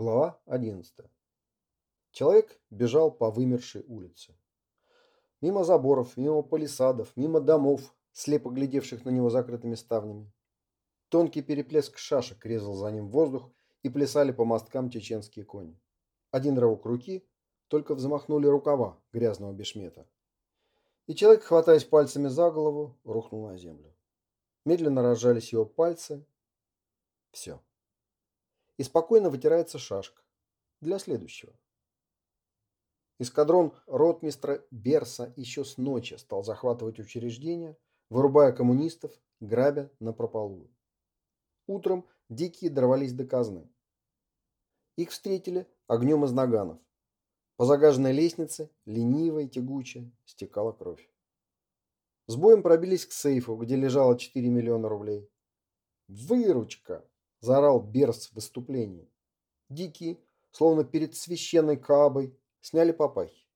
Глава 11. Человек бежал по вымершей улице. Мимо заборов, мимо палисадов, мимо домов, слепо глядевших на него закрытыми ставнями. Тонкий переплеск шашек резал за ним воздух, и плясали по мосткам чеченские кони. Один рывок руки, только взмахнули рукава грязного бешмета. И человек, хватаясь пальцами за голову, рухнул на землю. Медленно разжались его пальцы. Все и спокойно вытирается шашка для следующего. Эскадрон ротмистра Берса еще с ночи стал захватывать учреждения, вырубая коммунистов, грабя на прополую. Утром дикие дорвались до казны. Их встретили огнем из наганов. По загаженной лестнице, ленивой и тягуче, стекала кровь. С боем пробились к сейфу, где лежало 4 миллиона рублей. Выручка! – заорал Берс в выступлении. Дикие, словно перед священной Каабой, сняли папахи.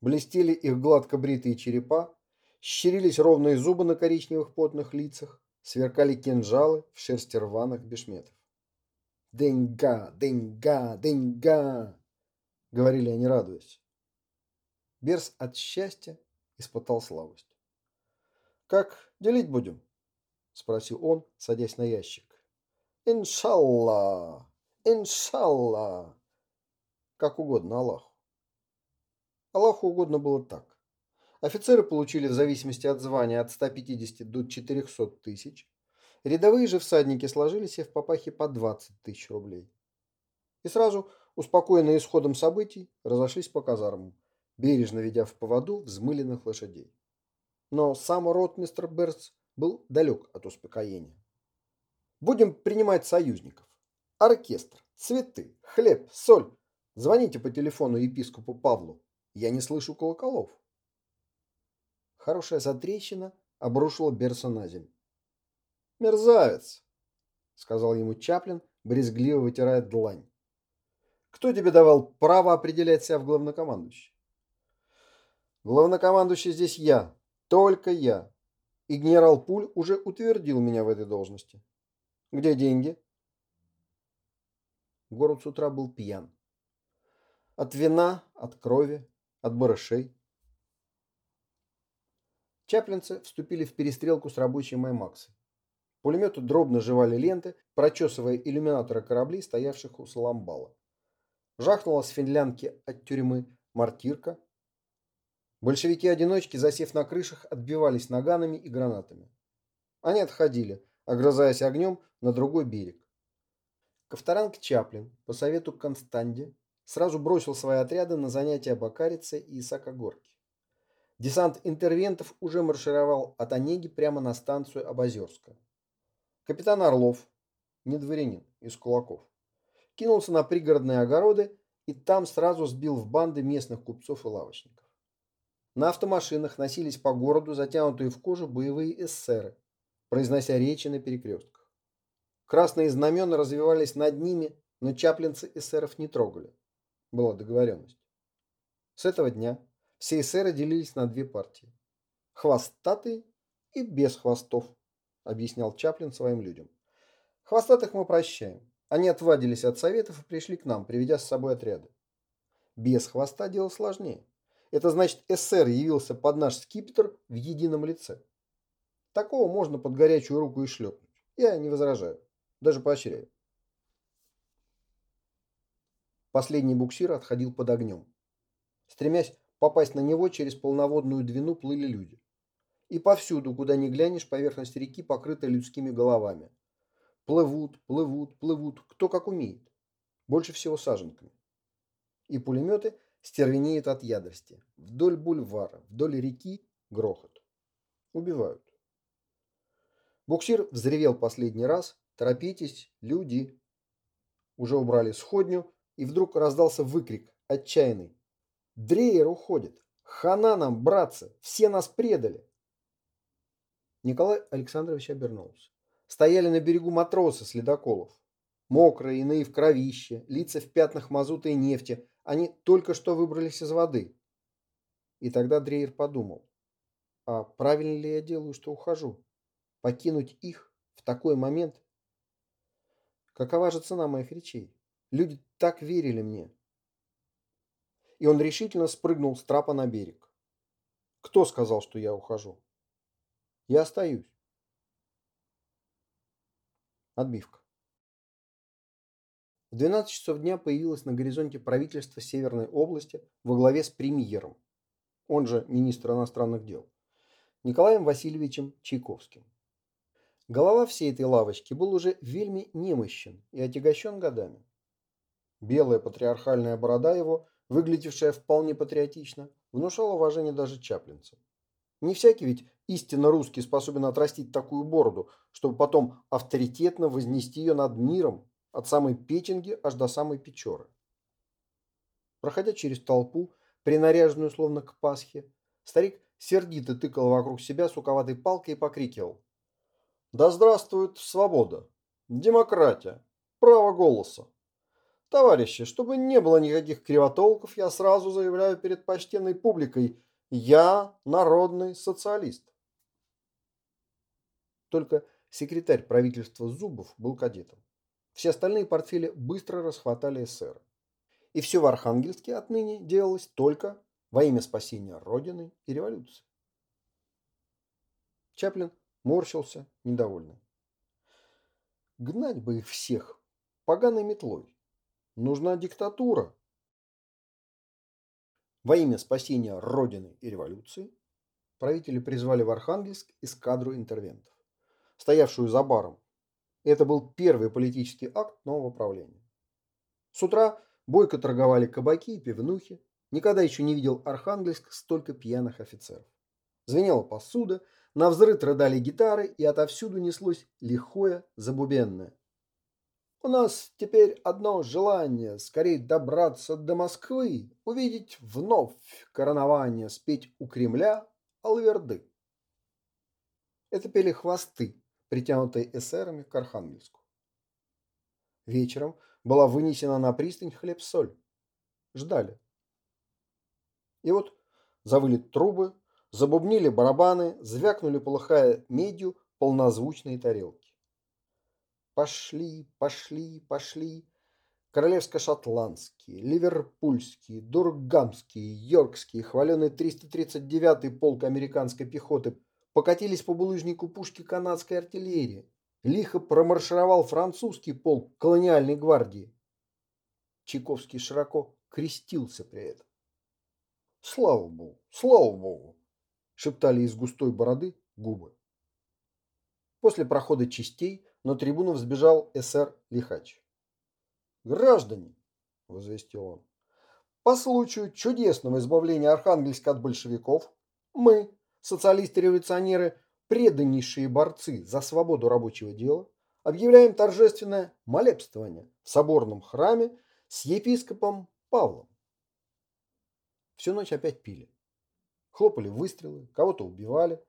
Блестели их гладко бритые черепа, щерились ровные зубы на коричневых потных лицах, сверкали кинжалы в шерсти рваных бешметов. «Деньга! Деньга! Деньга!» — говорили они, радуясь. Берс от счастья испытал слабость. «Как делить будем?» — спросил он, садясь на ящик. Иншалла! Иншалла! Как угодно Аллаху. Аллаху угодно было так. Офицеры получили в зависимости от звания от 150 до 400 тысяч. Рядовые же всадники сложили себе в папахе по 20 тысяч рублей. И сразу, успокоенные исходом событий, разошлись по казармам, бережно ведя в поводу взмыленных лошадей. Но сам ротмистр Берц был далек от успокоения. Будем принимать союзников. Оркестр, цветы, хлеб, соль. Звоните по телефону епископу Павлу. Я не слышу колоколов. Хорошая затрещина обрушила Берса на землю. «Мерзавец!» — сказал ему Чаплин, брезгливо вытирая длань. «Кто тебе давал право определять себя в главнокомандующий?» «Главнокомандующий здесь я, только я. И генерал Пуль уже утвердил меня в этой должности. Где деньги? Город с утра был пьян. От вина, от крови, от барышей. Чаплинцы вступили в перестрелку с рабочей Маймаксой. Пулеметы дробно жевали ленты, прочесывая иллюминаторы кораблей, стоявших у Саламбала. Жахнула с финлянки от тюрьмы мартирка. Большевики-одиночки, засев на крышах, отбивались наганами и гранатами. Они отходили, огрызаясь огнем на другой берег. Ковторанг Чаплин по совету Констанде сразу бросил свои отряды на занятия Бакарицы и Исакогорки. Десант интервентов уже маршировал от Онеги прямо на станцию Абазерска. Капитан Орлов, не дворянин, из кулаков, кинулся на пригородные огороды и там сразу сбил в банды местных купцов и лавочников. На автомашинах носились по городу затянутые в кожу боевые эсеры, произнося речи на перекрестках. Красные знамена развивались над ними, но чаплинцы эсеров не трогали. Была договоренность. С этого дня все эсеры делились на две партии. Хвостатые и без хвостов, объяснял Чаплин своим людям. Хвостатых мы прощаем. Они отвадились от советов и пришли к нам, приведя с собой отряды. Без хвоста дело сложнее. Это значит, эсер явился под наш скипетр в едином лице. Такого можно под горячую руку и шлепнуть. Я не возражаю. Даже поощряю. Последний буксир отходил под огнем. Стремясь попасть на него, через полноводную двину плыли люди. И повсюду, куда ни глянешь, поверхность реки покрыта людскими головами. Плывут, плывут, плывут, кто как умеет. Больше всего саженками. И пулеметы стервенеют от ядрости. Вдоль бульвара, вдоль реки грохот. Убивают. Буксир взревел последний раз. «Торопитесь, люди!» Уже убрали сходню, и вдруг раздался выкрик, отчаянный. «Дрейер уходит! Хана нам, братцы! Все нас предали!» Николай Александрович обернулся. Стояли на берегу матросы с ледоколов. Мокрые, иные в кровище, лица в пятнах мазута и нефти. Они только что выбрались из воды. И тогда Дрейер подумал, а правильно ли я делаю, что ухожу? Покинуть их в такой момент? Какова же цена моих речей? Люди так верили мне. И он решительно спрыгнул с трапа на берег. Кто сказал, что я ухожу? Я остаюсь. Отбивка. В 12 часов дня появилось на горизонте правительство Северной области во главе с премьером, он же министр иностранных дел, Николаем Васильевичем Чайковским. Голова всей этой лавочки был уже вельми немощен и отягощен годами. Белая патриархальная борода его, выглядевшая вполне патриотично, внушала уважение даже чаплинцам. Не всякий ведь истинно русский способен отрастить такую бороду, чтобы потом авторитетно вознести ее над миром, от самой Печенги аж до самой Печоры. Проходя через толпу, принаряженную словно к Пасхе, старик сердито тыкал вокруг себя суковатой палкой и покрикивал. «Да здравствует свобода! Демократия! Право голоса! Товарищи, чтобы не было никаких кривотолков, я сразу заявляю перед почтенной публикой, я народный социалист!» Только секретарь правительства Зубов был кадетом. Все остальные портфели быстро расхватали эсеры. И все в Архангельске отныне делалось только во имя спасения Родины и революции. Чаплин морщился, недовольный. Гнать бы их всех поганой метлой. Нужна диктатура. Во имя спасения Родины и революции правители призвали в Архангельск эскадру интервентов, стоявшую за баром это был первый политический акт нового правления. С утра бойко торговали кабаки и пивнухи. Никогда еще не видел Архангельск столько пьяных офицеров. Звенела посуда, на взрыв рыдали гитары, и отовсюду неслось лихое, забубенное. У нас теперь одно желание – скорее добраться до Москвы, увидеть вновь коронование, спеть у Кремля алверды. Это пели хвосты, притянутой эсерами к Архангельску. Вечером была вынесена на пристань хлеб-соль. Ждали. И вот завыли трубы, забубнили барабаны, звякнули, полыхая медью, полнозвучные тарелки. Пошли, пошли, пошли. Королевско-шотландские, ливерпульские, дургамские, йоркские, хваленый 339-й полк американской пехоты покатились по булыжнику пушки канадской артиллерии. Лихо промаршировал французский полк колониальной гвардии. Чайковский широко крестился при этом. «Слава Богу! Слава Богу!» Шептали из густой бороды губы. После прохода частей на трибуну взбежал СР Лихач. «Граждане!» – возвестил он. «По случаю чудесного избавления Архангельска от большевиков мы, социалисты-революционеры, преданнейшие борцы за свободу рабочего дела, объявляем торжественное молебствование в соборном храме с епископом Павлом. Всю ночь опять пили. Хлопали выстрелы, кого-то убивали.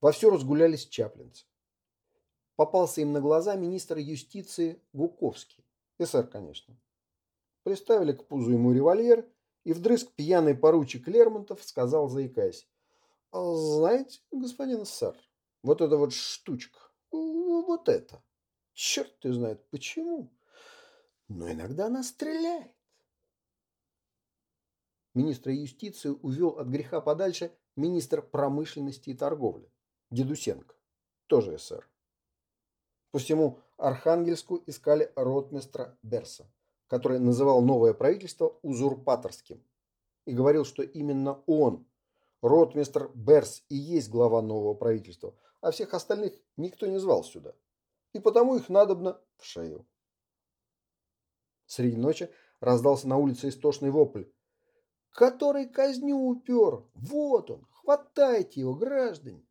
Вовсю разгулялись чаплинцы. Попался им на глаза министр юстиции Гуковский. СССР, конечно. Приставили к пузу ему револьвер, и вдрызг пьяный поручик Лермонтов сказал, заикаясь, а знаете, господин сэр, вот эта вот штучка, вот это, черт ты знает почему, но иногда она стреляет. Министра юстиции увел от греха подальше министр промышленности и торговли, Дедусенко, тоже СССР. По всему Архангельску искали ротмистра Берса, который называл новое правительство узурпаторским и говорил, что именно он Ротмистр Берс и есть глава нового правительства, а всех остальных никто не звал сюда. И потому их надобно в шею. Среди ночи раздался на улице истошный вопль. «Который казню упер! Вот он! Хватайте его, граждане!»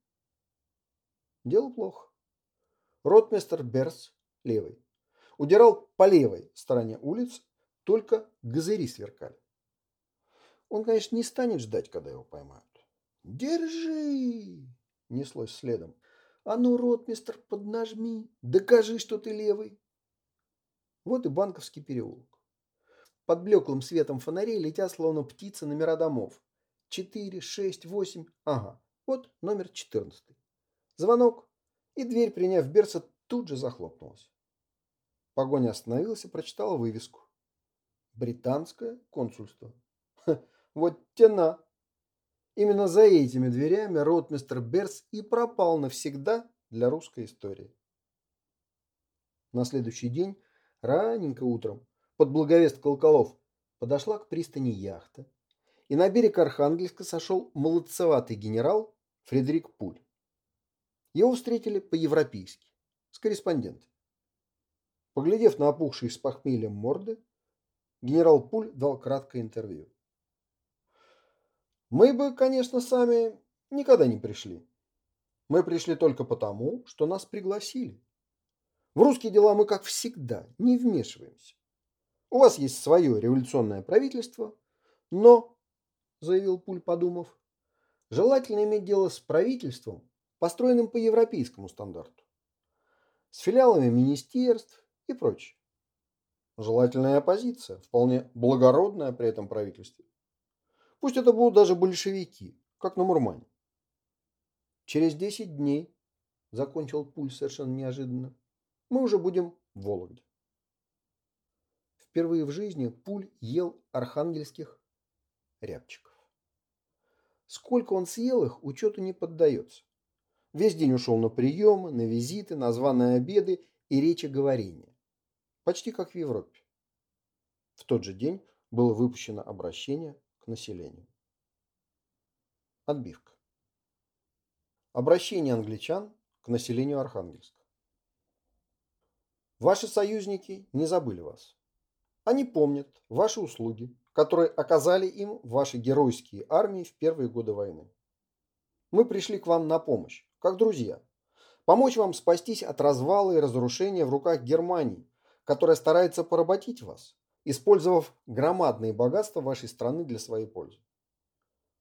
Дело плохо. Ротмистр Берс, левый, удирал по левой стороне улиц, только газыри сверкали. Он, конечно, не станет ждать, когда его поймают. «Держи!» – неслось следом. «А ну, ротмистр, поднажми, докажи, что ты левый!» Вот и Банковский переулок. Под блеклым светом фонарей летят, словно птицы, номера домов. Четыре, шесть, восемь. Ага, вот номер четырнадцатый. Звонок, и дверь, приняв Берса, тут же захлопнулась. Погоня остановилась и прочитала вывеску. Британское консульство. Ха, вот тена. Именно за этими дверями ротмистр Берс и пропал навсегда для русской истории. На следующий день, раненько утром, под благовест колоколов, подошла к пристани яхта, и на берег Архангельска сошел молодцеватый генерал Фредерик Пуль. Его встретили по-европейски, с корреспондентом. Поглядев на опухшие с похмельем морды, генерал Пуль дал краткое интервью. Мы бы, конечно, сами никогда не пришли. Мы пришли только потому, что нас пригласили. В русские дела мы, как всегда, не вмешиваемся. У вас есть свое революционное правительство, но, заявил Пуль, подумав, желательно иметь дело с правительством, построенным по европейскому стандарту, с филиалами министерств и прочее. Желательная оппозиция, вполне благородная при этом правительстве. Пусть это будут даже большевики, как на Мурмане. Через 10 дней, закончил Пуль совершенно неожиданно, мы уже будем в Вологде. Впервые в жизни Пуль ел архангельских рябчиков. Сколько он съел их, учету не поддается. Весь день ушел на приемы, на визиты, на званые обеды и речи говорения. Почти как в Европе. В тот же день было выпущено обращение к населению. Отбивка. Обращение англичан к населению Архангельска. Ваши союзники не забыли вас. Они помнят ваши услуги, которые оказали им ваши геройские армии в первые годы войны. Мы пришли к вам на помощь, как друзья. Помочь вам спастись от развала и разрушения в руках Германии, которая старается поработить вас, использовав громадные богатства вашей страны для своей пользы.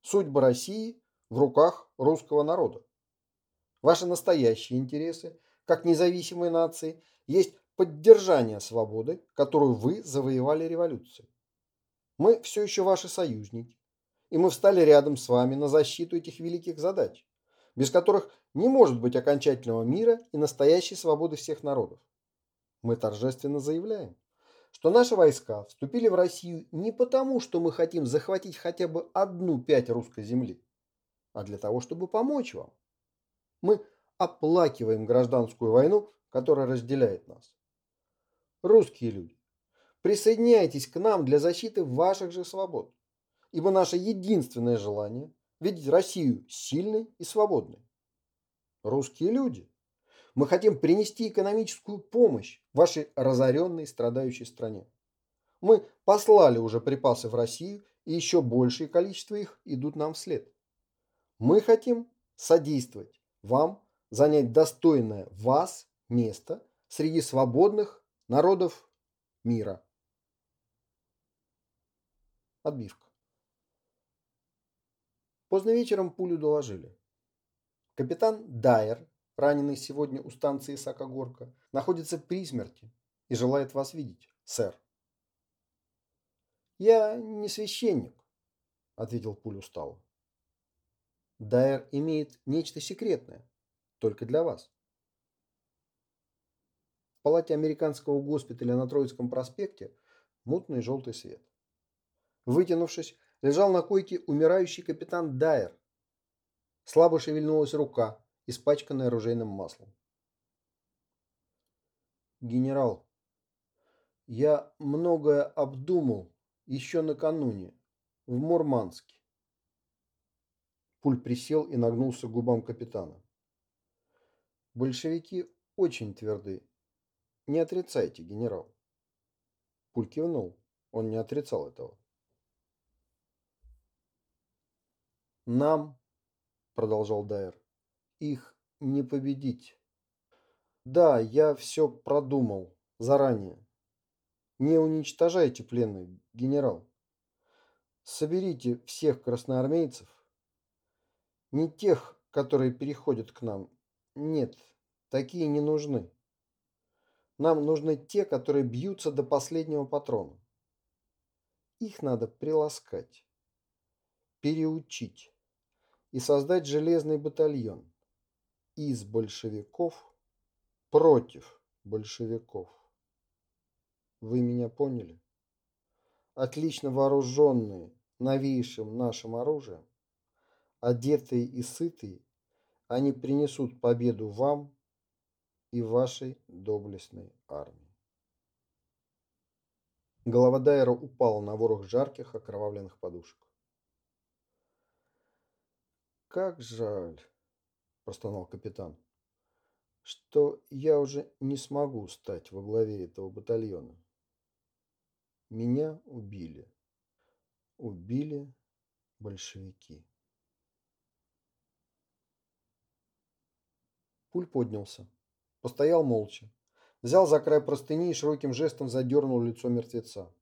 Судьба России в руках русского народа. Ваши настоящие интересы, как независимой нации, есть поддержание свободы, которую вы завоевали революцией. Мы все еще ваши союзники, и мы встали рядом с вами на защиту этих великих задач, без которых не может быть окончательного мира и настоящей свободы всех народов. Мы торжественно заявляем, что наши войска вступили в Россию не потому, что мы хотим захватить хотя бы одну пять русской земли, а для того, чтобы помочь вам. Мы оплакиваем гражданскую войну, которая разделяет нас. Русские люди, присоединяйтесь к нам для защиты ваших же свобод, ибо наше единственное желание – видеть Россию сильной и свободной. Русские люди, мы хотим принести экономическую помощь вашей разоренной страдающей стране. Мы послали уже припасы в Россию, и еще большее количество их идут нам вслед. Мы хотим содействовать вам занять достойное вас место среди свободных народов мира. Отбивка. Поздно вечером пулю доложили. Капитан Дайер раненый сегодня у станции Сакогорка, находится при смерти и желает вас видеть, сэр. Я не священник, ответил Пуль устало. Дайер имеет нечто секретное, только для вас. В палате американского госпиталя на Троицком проспекте мутный желтый свет. Вытянувшись, лежал на койке умирающий капитан Дайер. Слабо шевельнулась рука, испачканной оружейным маслом. Генерал, я многое обдумал еще накануне в Мурманске. Пуль присел и нагнулся к губам капитана. Большевики очень тверды. Не отрицайте, генерал. Пуль кивнул. Он не отрицал этого. Нам, продолжал Дайер, их не победить. Да, я все продумал заранее. Не уничтожайте пленных, генерал. Соберите всех красноармейцев. Не тех, которые переходят к нам. Нет, такие не нужны. Нам нужны те, которые бьются до последнего патрона. Их надо приласкать, переучить и создать железный батальон из большевиков против большевиков. Вы меня поняли? отлично вооруженные новейшим нашим оружием, одетые и сытые, они принесут победу вам и вашей доблестной армии. Голова Дайера упала на ворох жарких окровавленных подушек. «Как жаль», – простонал капитан, – «что я уже не смогу стать во главе этого батальона. Меня убили. Убили большевики». Пуль поднялся. Постоял молча. Взял за край простыни и широким жестом задернул лицо мертвеца.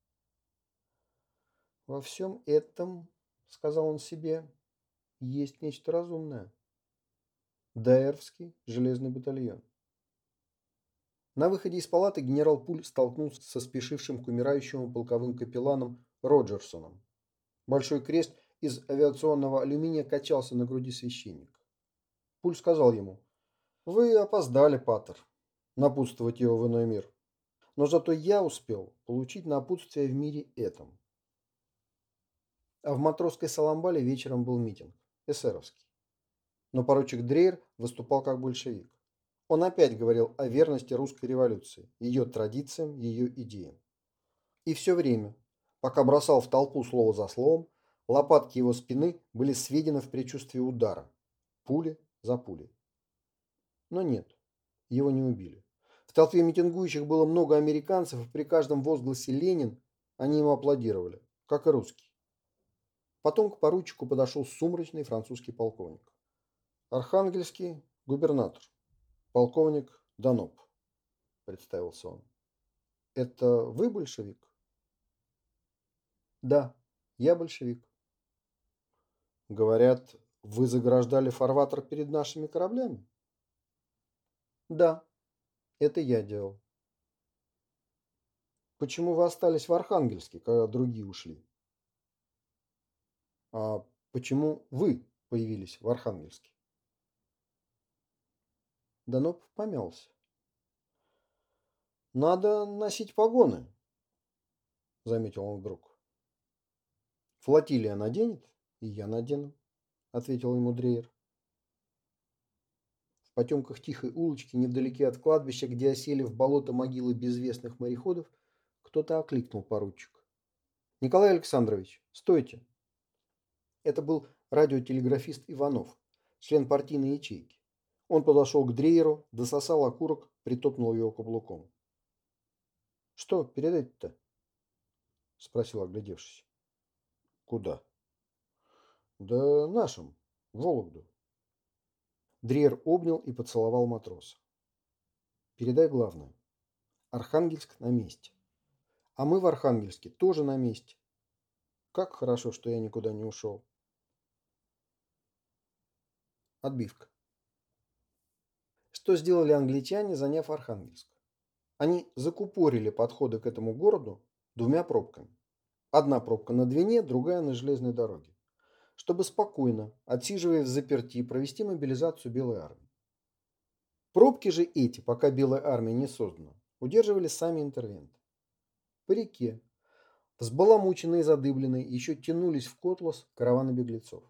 «Во всем этом, — сказал он себе, — есть нечто разумное. Дайервский железный батальон». На выходе из палаты генерал Пуль столкнулся со спешившим к умирающему полковым капелланом Роджерсоном. Большой крест из авиационного алюминия качался на груди священника. Пуль сказал ему – вы опоздали, Паттер, напутствовать его в иной мир. Но зато я успел получить напутствие в мире этом. А в матросской Саламбале вечером был митинг, эсеровский. Но поручик Дрейер выступал как большевик. Он опять говорил о верности русской революции, ее традициям, ее идеям. И все время, пока бросал в толпу слово за словом, лопатки его спины были сведены в предчувствии удара, пули за пулей. Но нет, его не убили. В толпе митингующих было много американцев, и при каждом возгласе «Ленин» они ему аплодировали, как и русский. Потом к поручику подошел сумрачный французский полковник. Архангельский губернатор, полковник Даноп, представился он. Это вы большевик? Да, я большевик. Говорят, вы заграждали фарватер перед нашими кораблями? Да, это я делал. Почему вы остались в Архангельске, когда другие ушли? А почему вы появились в Архангельске? Даноп помялся. Надо носить погоны, заметил он вдруг. Флотилия наденет, и я надену, ответил ему Дрейер потемках тихой улочки, невдалеке от кладбища, где осели в болото могилы безвестных мореходов, кто-то окликнул поручик. «Николай Александрович, стойте!» Это был радиотелеграфист Иванов, член партийной ячейки. Он подошел к Дрейеру, дососал окурок, притопнул его каблуком. «Что передать-то?» – спросил, оглядевшись. «Куда?» «Да нашим, Вологду». Дрейер обнял и поцеловал матроса. Передай главное. Архангельск на месте. А мы в Архангельске тоже на месте. Как хорошо, что я никуда не ушел. Отбивка. Что сделали англичане, заняв Архангельск? Они закупорили подходы к этому городу двумя пробками. Одна пробка на Двине, другая на железной дороге чтобы спокойно, отсиживая в заперти, провести мобилизацию Белой армии. Пробки же эти, пока Белая армия не создана, удерживали сами интервенты. По реке, взбаламученные и задыбленные, еще тянулись в котлос караваны беглецов.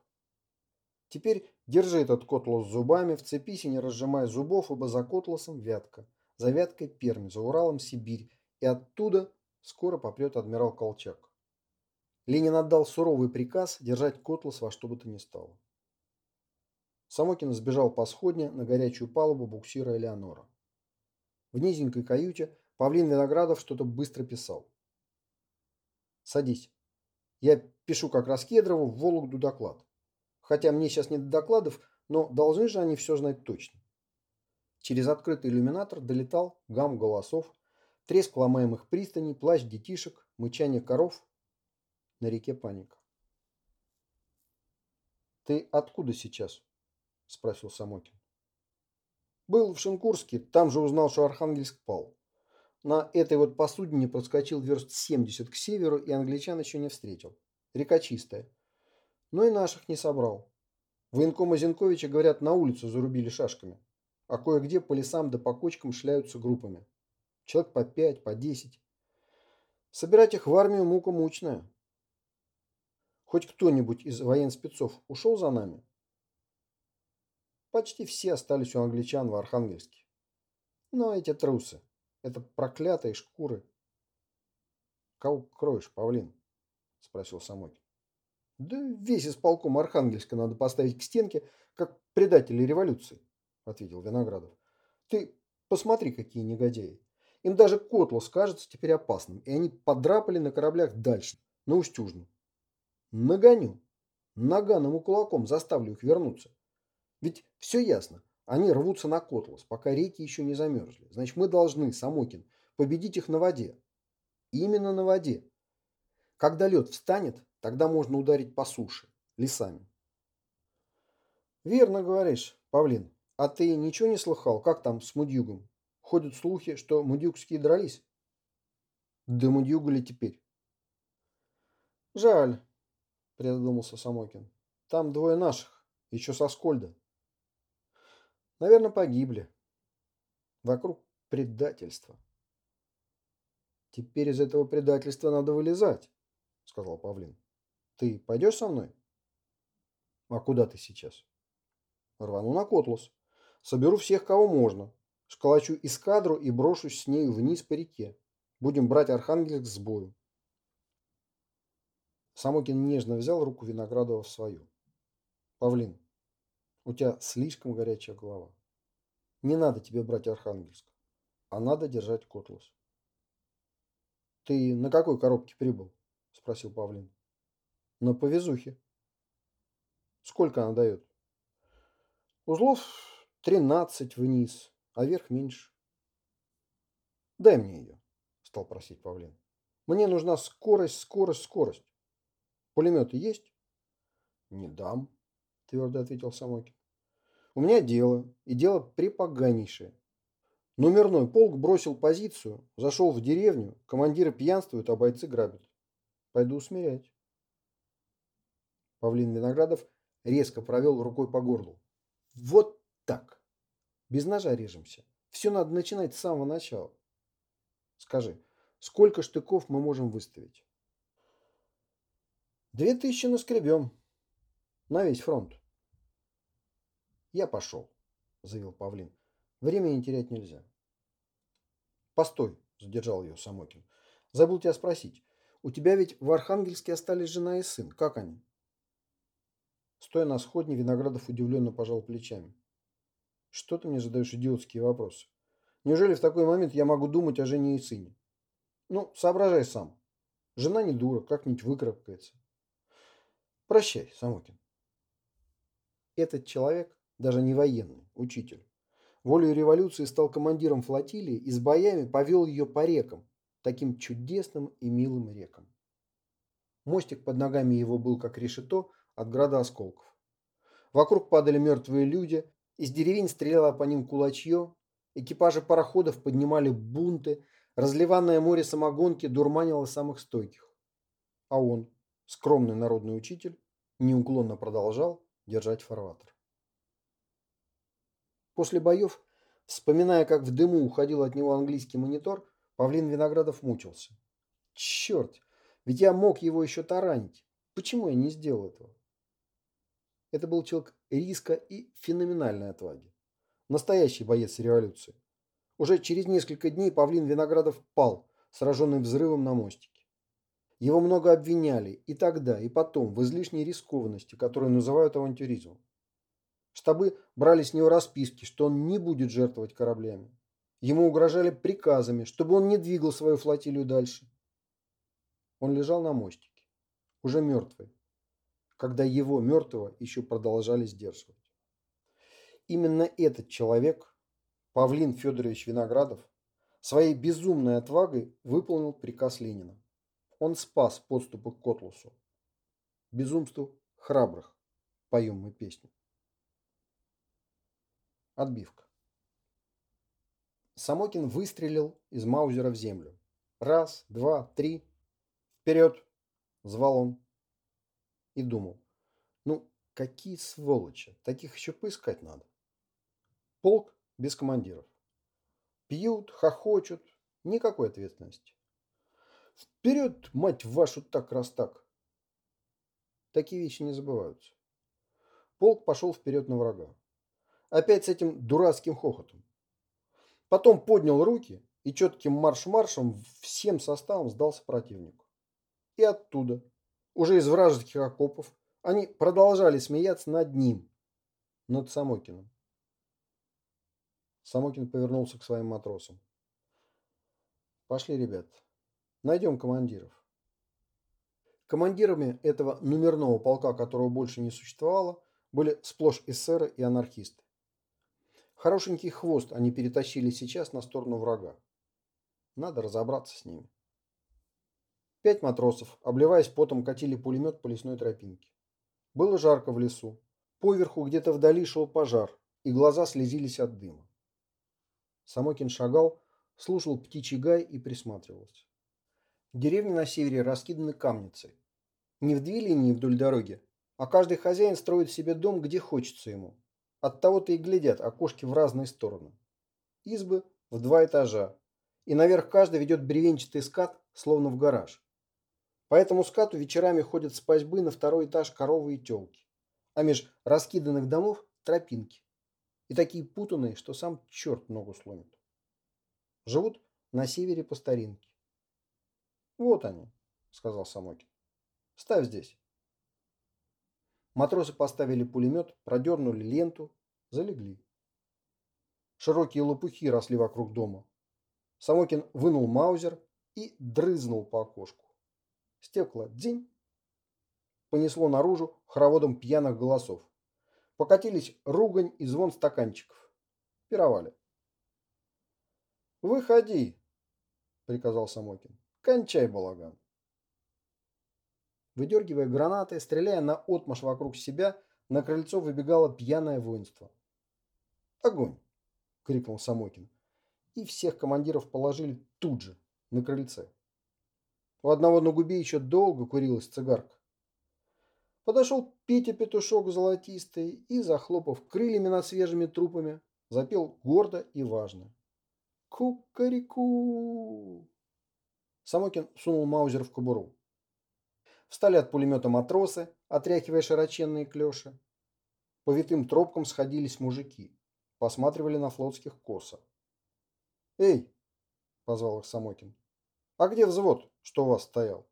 Теперь держи этот котлос зубами, вцепись и не разжимай зубов, ибо за котлосом вятка, за вяткой Пермь, за Уралом Сибирь, и оттуда скоро попрет адмирал Колчак. Ленин отдал суровый приказ держать Котлас во что бы то ни стало. Самокин сбежал по сходне на горячую палубу буксира Элеонора. В низенькой каюте Павлин Виноградов что-то быстро писал. «Садись. Я пишу как раз Кедрову в Вологду доклад. Хотя мне сейчас не до докладов, но должны же они все знать точно». Через открытый иллюминатор долетал гам голосов, треск ломаемых пристаней, плач детишек, мычание коров, на реке Паника. «Ты откуда сейчас?» – спросил Самокин. «Был в Шинкурске, там же узнал, что Архангельск пал. На этой вот посудине проскочил верст 70 к северу, и англичан еще не встретил. Река чистая. Но и наших не собрал. Военкома Зинковича, говорят, на улицу зарубили шашками. А кое-где по лесам да по кочкам шляются группами. Человек по пять, по десять. Собирать их в армию мука мучная. Хоть кто-нибудь из военспецов ушел за нами? Почти все остались у англичан в Архангельске. Но эти трусы, это проклятые шкуры. Кого кроешь, павлин? Спросил Самокин. Да весь исполком Архангельска надо поставить к стенке, как предатели революции, ответил Виноградов. Ты посмотри, какие негодяи. Им даже Котлус кажется теперь опасным, и они подрапали на кораблях дальше, на Устюжну. Нагоню. Наганом и кулаком заставлю их вернуться. Ведь все ясно. Они рвутся на Котлас, пока реки еще не замерзли. Значит, мы должны, Самокин, победить их на воде. Именно на воде. Когда лед встанет, тогда можно ударить по суше, лесами. Верно говоришь, Павлин. А ты ничего не слыхал, как там с Мудюгом? Ходят слухи, что мудюгские дрались. Да мудюгу ли теперь? Жаль, призадумался Самокин. Там двое наших, еще со Скольда. Наверное, погибли. Вокруг предательства. Теперь из этого предательства надо вылезать, сказал Павлин. Ты пойдешь со мной? А куда ты сейчас? Рвану на Котлас. Соберу всех, кого можно. Сколочу эскадру и брошусь с нею вниз по реке. Будем брать Архангельск с бою. Самокин нежно взял руку Виноградова в свою. «Павлин, у тебя слишком горячая голова. Не надо тебе брать Архангельск, а надо держать Котлас». «Ты на какой коробке прибыл?» – спросил Павлин. «На повезухе». «Сколько она дает?» «Узлов тринадцать вниз, а верх меньше». «Дай мне ее», – стал просить Павлин. «Мне нужна скорость, скорость, скорость. Пулеметы есть? Не дам, твердо ответил Самокин. У меня дело, и дело припоганейшее. Номерной полк бросил позицию, зашел в деревню, командиры пьянствуют, а бойцы грабят. Пойду усмирять. Павлин Виноградов резко провел рукой по горлу. Вот так. Без ножа режемся. Все надо начинать с самого начала. Скажи, сколько штыков мы можем выставить? Две тысячи наскребем. На весь фронт. Я пошел, заявил Павлин. Времени терять нельзя. Постой, задержал ее Самокин. Забыл тебя спросить. У тебя ведь в Архангельске остались жена и сын. Как они? Стоя на сходне, Виноградов удивленно пожал плечами. Что ты мне задаешь идиотские вопросы? Неужели в такой момент я могу думать о жене и сыне? Ну, соображай сам. Жена не дура, как-нибудь выкарабкается. Прощай, Самокин. Этот человек, даже не военный, учитель, волею революции стал командиром флотилии и с боями повел ее по рекам, таким чудесным и милым рекам. Мостик под ногами его был как решето от града осколков. Вокруг падали мертвые люди, из деревень стреляло по ним кулачье, экипажи пароходов поднимали бунты, разливанное море самогонки дурманило самых стойких. А он, скромный народный учитель, неуклонно продолжал держать фарватер. После боев, вспоминая, как в дыму уходил от него английский монитор, Павлин Виноградов мучился. Черт, ведь я мог его еще таранить. Почему я не сделал этого? Это был человек риска и феноменальной отваги. Настоящий боец революции. Уже через несколько дней Павлин Виноградов пал, сраженный взрывом на мостике. Его много обвиняли и тогда, и потом в излишней рискованности, которую называют авантюризмом. Штабы брали с него расписки, что он не будет жертвовать кораблями. Ему угрожали приказами, чтобы он не двигал свою флотилию дальше. Он лежал на мостике, уже мертвый, когда его мертвого еще продолжали сдерживать. Именно этот человек, Павлин Федорович Виноградов, своей безумной отвагой выполнил приказ Ленина. Он спас подступы к Котлусу. Безумству храбрых поем мы песню. Отбивка. Самокин выстрелил из маузера в землю. Раз, два, три. Вперед! Звал он. И думал. Ну, какие сволочи. Таких еще поискать надо. Полк без командиров. Пьют, хохочут. Никакой ответственности. Вперед, мать вашу, так раз так. Такие вещи не забываются. Полк пошел вперед на врага. Опять с этим дурацким хохотом. Потом поднял руки и четким марш-маршем всем составом сдался противнику. И оттуда, уже из вражеских окопов, они продолжали смеяться над ним, над Самокиным. Самокин повернулся к своим матросам. Пошли, ребят, найдем командиров. Командирами этого номерного полка, которого больше не существовало, были сплошь эсеры и анархисты. Хорошенький хвост они перетащили сейчас на сторону врага. Надо разобраться с ними. Пять матросов, обливаясь потом, катили пулемет по лесной тропинке. Было жарко в лесу. Поверху где-то вдали шел пожар, и глаза слезились от дыма. Самокин шагал, слушал птичий гай и присматривался. Деревни на севере раскиданы камницей. Не в две линии вдоль дороги, а каждый хозяин строит себе дом, где хочется ему. От того-то и глядят окошки в разные стороны. Избы в два этажа, и наверх каждый ведет бревенчатый скат, словно в гараж. По этому скату вечерами ходят с пасьбы на второй этаж коровы и телки, а меж раскиданных домов тропинки. И такие путанные, что сам черт ногу сломит. Живут на севере по старинке. Вот они, сказал Самокин. Ставь здесь. Матросы поставили пулемет, продернули ленту, залегли. Широкие лопухи росли вокруг дома. Самокин вынул маузер и дрызнул по окошку. Стекла дзинь. Понесло наружу хороводом пьяных голосов. Покатились ругань и звон стаканчиков. Пировали. «Выходи!» – приказал Самокин. «Кончай балаган!» Выдергивая гранаты, стреляя на отмаш вокруг себя, на крыльцо выбегало пьяное воинство. «Огонь!» – крикнул Самокин. И всех командиров положили тут же, на крыльце. У одного на губе еще долго курилась цигарка. Подошел Петя Петушок золотистый и, захлопав крыльями над свежими трупами, запел гордо и важно. Кукареку! Самокин сунул маузер в кобуру. Встали от пулемета матросы, отряхивая широченные клеши. По витым тропкам сходились мужики. Посматривали на флотских косо. «Эй!» – позвал их Самокин. «А где взвод, что у вас стоял?»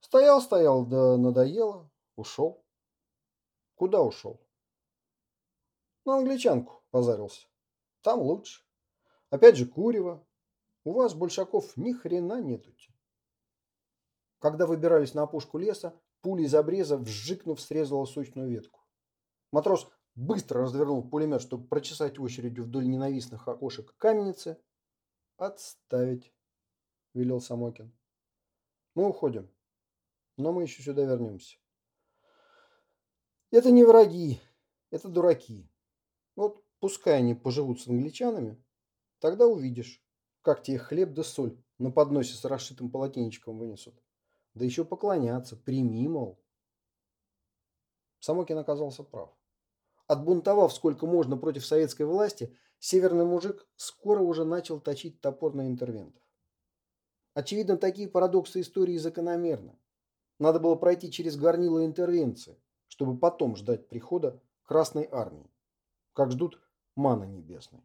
«Стоял, стоял, да надоело. Ушел». «Куда ушел?» «На англичанку позарился. Там лучше. Опять же курево. У вас, большаков, ни хрена нетути». Когда выбирались на опушку леса, пуля из обреза, вжикнув, срезала сочную ветку. Матрос быстро развернул пулемет, чтобы прочесать очередью вдоль ненавистных окошек каменницы. «Отставить», — велел Самокин. «Мы уходим, но мы еще сюда вернемся». «Это не враги, это дураки. Вот пускай они поживут с англичанами, тогда увидишь, как тебе хлеб да соль на подносе с расшитым полотенечком вынесут. Да еще поклоняться, прими, мол. Самокин оказался прав. Отбунтовав сколько можно против советской власти, северный мужик скоро уже начал точить топор на интервентов. Очевидно, такие парадоксы истории закономерны. Надо было пройти через горнило интервенции, чтобы потом ждать прихода Красной Армии, как ждут маны небесной.